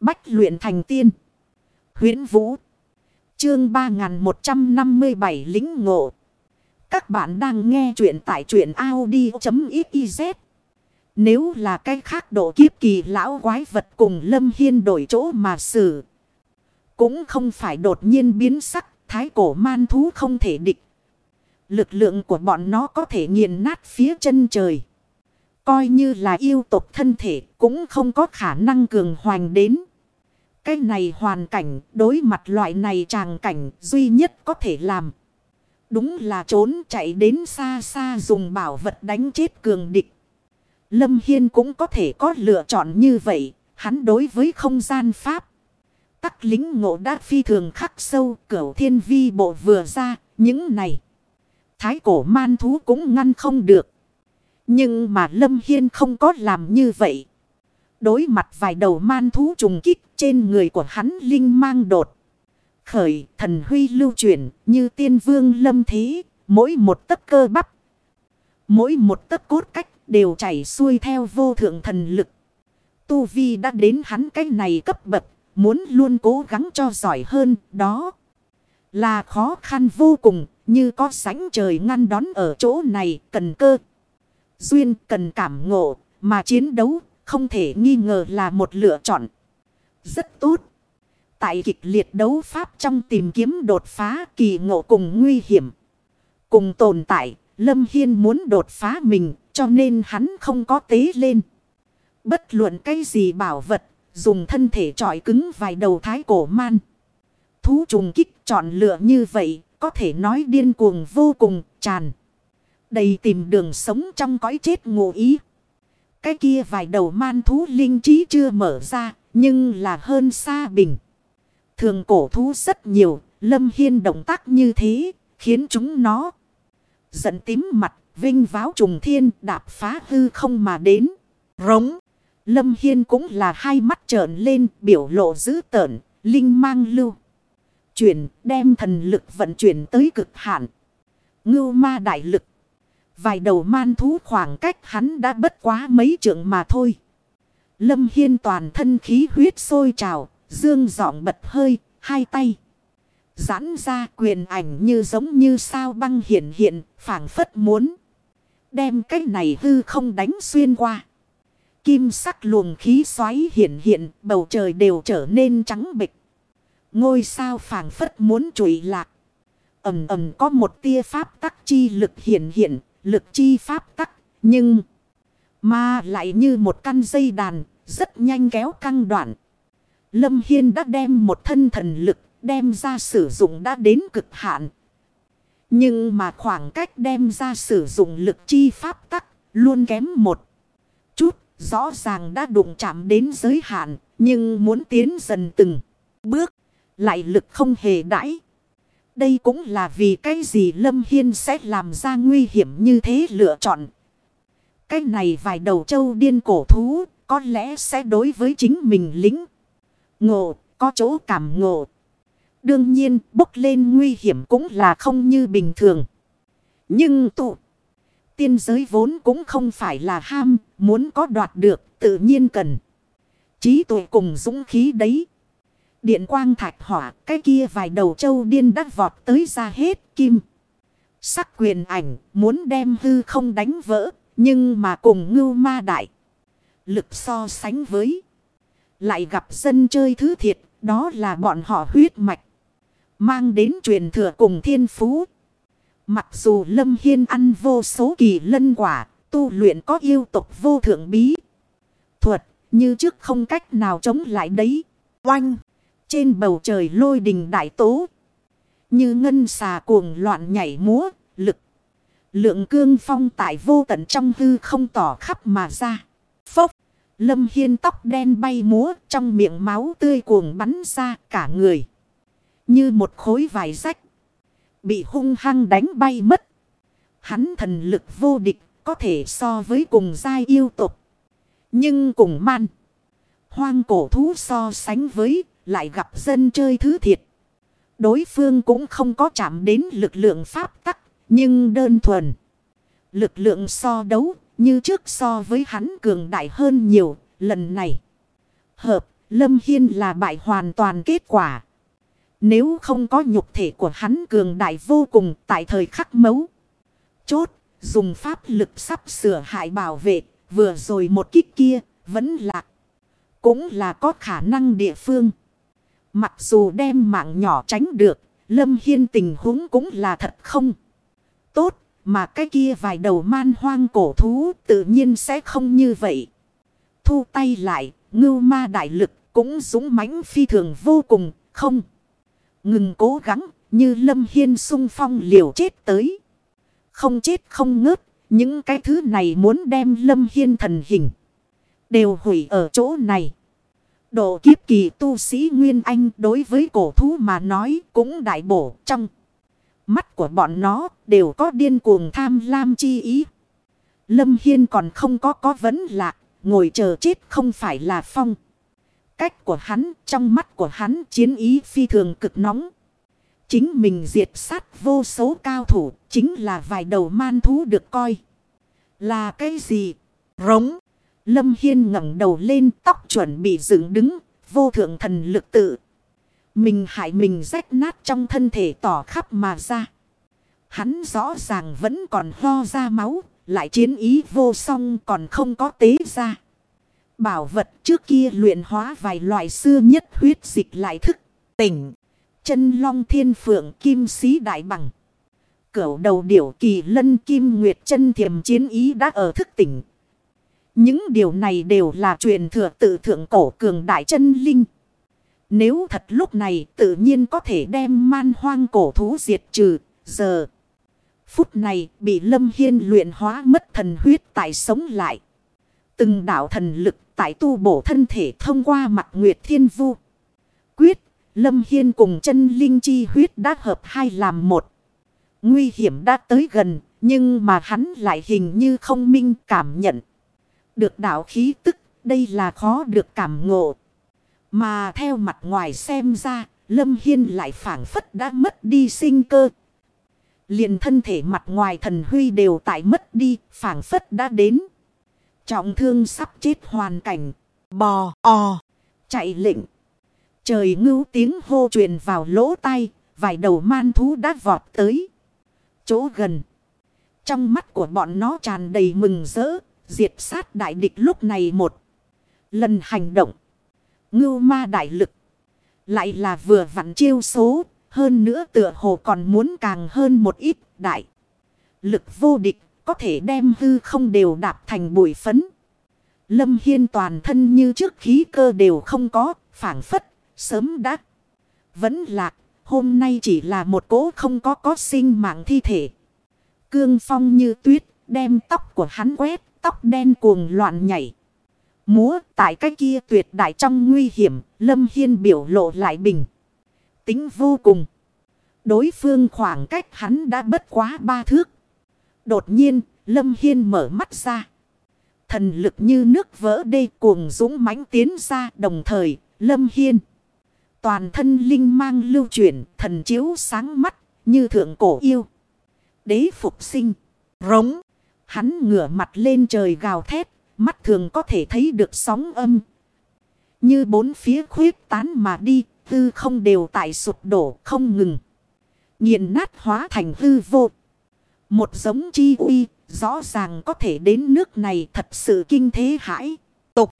Bách luyện thành tiên. huyễn Vũ. Chương 3157 lính ngộ. Các bạn đang nghe truyện tại truyện Audi.xyz. Nếu là cái khác độ kiếp kỳ lão quái vật cùng Lâm Hiên đổi chỗ mà xử. Cũng không phải đột nhiên biến sắc, thái cổ man thú không thể địch. Lực lượng của bọn nó có thể nghiền nát phía chân trời. Coi như là yêu tộc thân thể cũng không có khả năng cường hoành đến. Cái này hoàn cảnh, đối mặt loại này tràng cảnh, duy nhất có thể làm. Đúng là trốn chạy đến xa xa dùng bảo vật đánh chết cường địch. Lâm Hiên cũng có thể có lựa chọn như vậy. Hắn đối với không gian pháp. Tắc lính ngộ đã phi thường khắc sâu. Cửu thiên vi bộ vừa ra. Những này. Thái cổ man thú cũng ngăn không được. Nhưng mà Lâm Hiên không có làm như vậy. Đối mặt vài đầu man thú trùng kích trên người của hắn linh mang đột. Khởi thần huy lưu chuyển như tiên vương lâm thế. Mỗi một tấc cơ bắp. Mỗi một tấc cốt cách đều chảy xuôi theo vô thượng thần lực. Tu Vi đã đến hắn cái này cấp bậc. Muốn luôn cố gắng cho giỏi hơn đó. Là khó khăn vô cùng, như có sánh trời ngăn đón ở chỗ này cần cơ. Duyên cần cảm ngộ, mà chiến đấu không thể nghi ngờ là một lựa chọn. Rất tốt. Tại kịch liệt đấu pháp trong tìm kiếm đột phá kỳ ngộ cùng nguy hiểm. Cùng tồn tại, Lâm Hiên muốn đột phá mình cho nên hắn không có tế lên. Bất luận cái gì bảo vật, dùng thân thể trọi cứng vài đầu thái cổ man. Thú trùng kích chọn lựa như vậy, có thể nói điên cuồng vô cùng, tràn. Đầy tìm đường sống trong cõi chết ngộ ý. Cái kia vài đầu man thú linh trí chưa mở ra, nhưng là hơn xa bình. Thường cổ thú rất nhiều, lâm hiên động tác như thế, khiến chúng nó giận tím mặt, vinh váo trùng thiên đạp phá hư không mà đến. Rống, lâm hiên cũng là hai mắt trợn lên, biểu lộ dữ tợn, linh mang lưu. Chuyển, đem thần lực vận chuyển tới cực hạn. Ngưu ma đại lực. Vài đầu man thú khoảng cách hắn đã bất quá mấy trượng mà thôi. Lâm Hiên toàn thân khí huyết sôi trào, dương giọng bật hơi, hai tay. Giãn ra quyền ảnh như giống như sao băng hiện hiện, phảng phất muốn. Đem cái này hư không đánh xuyên qua. Kim sắc luồng khí xoáy hiện hiện, bầu trời đều trở nên trắng bịch. Ngôi sao phảng phất muốn trụi lạc. Ẩm ẩm có một tia pháp tắc chi lực hiện hiện, lực chi pháp tắc, nhưng mà lại như một căn dây đàn, rất nhanh kéo căng đoạn. Lâm Hiên đã đem một thân thần lực, đem ra sử dụng đã đến cực hạn. Nhưng mà khoảng cách đem ra sử dụng lực chi pháp tắc, luôn kém một chút, rõ ràng đã đụng chạm đến giới hạn, nhưng muốn tiến dần từng bước, lại lực không hề đãi. Đây cũng là vì cái gì Lâm Hiên sẽ làm ra nguy hiểm như thế lựa chọn. Cái này vài đầu châu điên cổ thú có lẽ sẽ đối với chính mình lính. Ngộ, có chỗ cảm ngộ. Đương nhiên bốc lên nguy hiểm cũng là không như bình thường. Nhưng tụ, tiên giới vốn cũng không phải là ham, muốn có đoạt được tự nhiên cần. Trí tuệ cùng dũng khí đấy. Điện quang thạch hỏa, cái kia vài đầu châu điên đắt vọt tới ra hết kim. Sắc quyền ảnh, muốn đem hư không đánh vỡ, nhưng mà cùng ngưu ma đại. Lực so sánh với. Lại gặp dân chơi thứ thiệt, đó là bọn họ huyết mạch. Mang đến truyền thừa cùng thiên phú. Mặc dù Lâm Hiên ăn vô số kỳ lân quả, tu luyện có yêu tục vô thượng bí. Thuật, như trước không cách nào chống lại đấy. Oanh! Trên bầu trời lôi đình đại tố. Như ngân xà cuồng loạn nhảy múa, lực. Lượng cương phong tại vô tận trong hư không tỏ khắp mà ra. Phốc. Lâm Hiên tóc đen bay múa trong miệng máu tươi cuồng bắn ra cả người. Như một khối vải rách. Bị hung hăng đánh bay mất. Hắn thần lực vô địch có thể so với cùng giai yêu tục. Nhưng cùng man. Hoang cổ thú so sánh với lại gặp dân chơi thứ thiệt. Đối phương cũng không có chạm đến lực lượng pháp tắc, nhưng đơn thuần. Lực lượng so đấu như trước so với hắn cường đại hơn nhiều, lần này. Hợp, Lâm Hiên là bại hoàn toàn kết quả. Nếu không có nhục thể của hắn cường đại vô cùng tại thời khắc mấu. Chốt, dùng pháp lực sắp sửa hại bảo vệ, vừa rồi một kích kia, vẫn lạc. Cũng là có khả năng địa phương. Mặc dù đem mạng nhỏ tránh được, Lâm Hiên tình huống cũng là thật không. Tốt, mà cái kia vài đầu man hoang cổ thú tự nhiên sẽ không như vậy. Thu tay lại, ngưu ma đại lực cũng dũng mãnh phi thường vô cùng, không. Ngừng cố gắng, như Lâm Hiên sung phong liều chết tới. Không chết không ngớt, những cái thứ này muốn đem Lâm Hiên thần hình. Đều hủy ở chỗ này. Độ kiếp kỳ tu sĩ Nguyên Anh đối với cổ thú mà nói cũng đại bổ trong. Mắt của bọn nó đều có điên cuồng tham lam chi ý. Lâm Hiên còn không có có vấn lạc, ngồi chờ chết không phải là phong. Cách của hắn, trong mắt của hắn chiến ý phi thường cực nóng. Chính mình diệt sát vô số cao thủ, chính là vài đầu man thú được coi. Là cái gì? Rống. Lâm Hiên ngẩng đầu lên tóc chuẩn bị dựng đứng, vô thượng thần lực tự. Mình hại mình rách nát trong thân thể tỏ khắp mà ra. Hắn rõ ràng vẫn còn ho ra máu, lại chiến ý vô song còn không có tế ra. Bảo vật trước kia luyện hóa vài loại xưa nhất huyết dịch lại thức, tỉnh. Chân long thiên phượng kim sĩ đại bằng. Cửu đầu điểu kỳ lân kim nguyệt chân thiềm chiến ý đã ở thức tỉnh. Những điều này đều là truyền thừa tự thượng cổ cường đại chân linh. Nếu thật lúc này tự nhiên có thể đem man hoang cổ thú diệt trừ. Giờ, phút này bị Lâm Hiên luyện hóa mất thần huyết tại sống lại. Từng đạo thần lực tại tu bổ thân thể thông qua mặt Nguyệt Thiên Vu. Quyết, Lâm Hiên cùng chân linh chi huyết đã hợp hai làm một. Nguy hiểm đã tới gần, nhưng mà hắn lại hình như không minh cảm nhận. Được đạo khí tức, đây là khó được cảm ngộ. Mà theo mặt ngoài xem ra, Lâm Hiên lại phản phất đã mất đi sinh cơ. liền thân thể mặt ngoài thần huy đều tại mất đi, phản phất đã đến. Trọng thương sắp chết hoàn cảnh. Bò, o, chạy lệnh. Trời ngưu tiếng hô truyền vào lỗ tai, vài đầu man thú đã vọt tới. Chỗ gần. Trong mắt của bọn nó tràn đầy mừng rỡ, diệt sát đại địch lúc này một. Lần hành động. Ngưu ma đại lực. Lại là vừa vặn chiêu số, hơn nữa tựa hồ còn muốn càng hơn một ít đại. Lực vô địch, có thể đem hư không đều đạp thành bụi phấn. Lâm Hiên toàn thân như trước khí cơ đều không có, phản phất, sớm đã. Vẫn lạc, hôm nay chỉ là một cố không có có sinh mạng thi thể. Cương phong như tuyết, đem tóc của hắn quét, tóc đen cuồng loạn nhảy. Múa tại cái kia tuyệt đại trong nguy hiểm, Lâm Hiên biểu lộ lại bình. Tính vô cùng. Đối phương khoảng cách hắn đã bất quá ba thước. Đột nhiên, Lâm Hiên mở mắt ra. Thần lực như nước vỡ đê cuồng dũng mãnh tiến ra đồng thời, Lâm Hiên. Toàn thân linh mang lưu chuyển, thần chiếu sáng mắt, như thượng cổ yêu. Đế phục sinh, rống. Hắn ngửa mặt lên trời gào thét, mắt thường có thể thấy được sóng âm. Như bốn phía khuyết tán mà đi, tư không đều tại sụp đổ không ngừng. nghiền nát hóa thành hư vô. Một giống chi uy, rõ ràng có thể đến nước này thật sự kinh thế hãi, tục.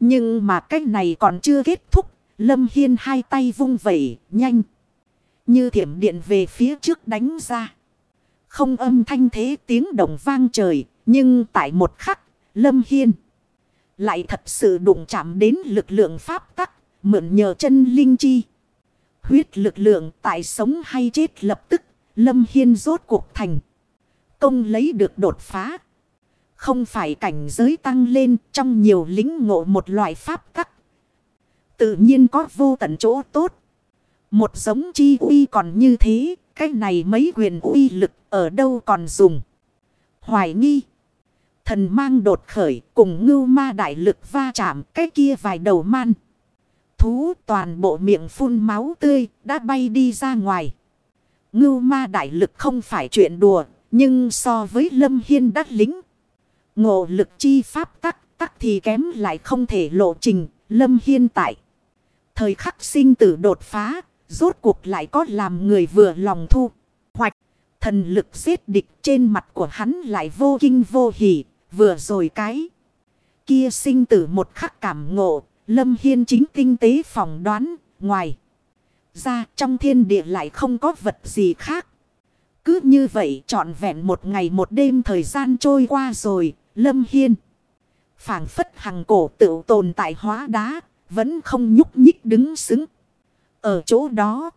Nhưng mà cái này còn chưa kết thúc, Lâm Hiên hai tay vung vẩy, nhanh. Như thiểm điện về phía trước đánh ra. Không âm thanh thế tiếng động vang trời, nhưng tại một khắc, Lâm Hiên lại thật sự đụng chạm đến lực lượng pháp tắc, mượn nhờ chân linh chi. Huyết lực lượng tại sống hay chết lập tức, Lâm Hiên rốt cuộc thành. Công lấy được đột phá. Không phải cảnh giới tăng lên trong nhiều lính ngộ một loại pháp tắc. Tự nhiên có vô tận chỗ tốt. Một giống chi uy còn như thế, cái này mấy quyền uy lực ở đâu còn dùng. Hoài nghi. Thần mang đột khởi cùng ngưu ma đại lực va chạm cái kia vài đầu man. Thú toàn bộ miệng phun máu tươi đã bay đi ra ngoài. Ngưu ma đại lực không phải chuyện đùa nhưng so với lâm hiên đắc lính. Ngộ lực chi pháp tắc tắc thì kém lại không thể lộ trình lâm hiên tại. Thời khắc sinh tử đột phá, rốt cuộc lại có làm người vừa lòng thu. Hoạch, thần lực giết địch trên mặt của hắn lại vô kinh vô hỉ, vừa rồi cái. Kia sinh tử một khắc cảm ngộ, Lâm Hiên chính tinh tế phỏng đoán, ngoài. Ra trong thiên địa lại không có vật gì khác. Cứ như vậy trọn vẹn một ngày một đêm thời gian trôi qua rồi, Lâm Hiên. phảng phất hằng cổ tự tồn tại hóa đá, vẫn không nhúc nhích đứng xứng. Ở chỗ đó,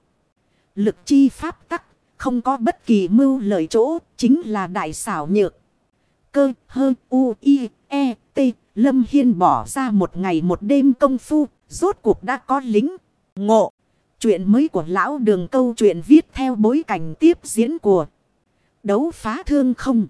lực chi pháp tắc, không có bất kỳ mưu lợi chỗ, chính là đại xảo nhược. Cơ, hơ, u, i, e, t, Lâm Hiên bỏ ra một ngày một đêm công phu, rốt cuộc đã có lính, ngộ. Chuyện mới của lão đường câu chuyện viết theo bối cảnh tiếp diễn của đấu phá thương không.